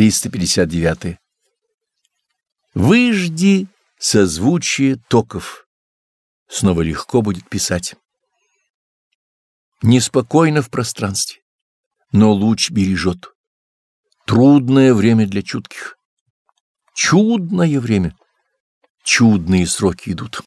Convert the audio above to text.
359. Выжди созвучие токов. Снова легко будет писать. Неспокойно в пространстве, но луч бережет. Трудное время для чутких. Чудное время. Чудные сроки идут.